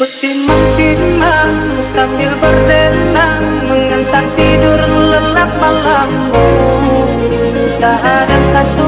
Ku simbang-simbang sambil berdendang Mengenang tidur lelap malammu Tak ada satu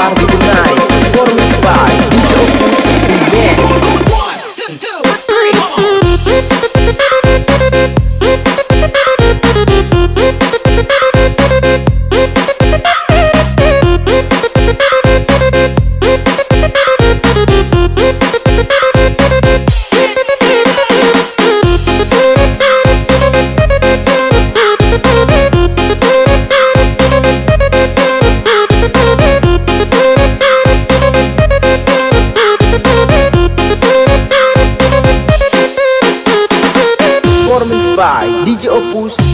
guardo House.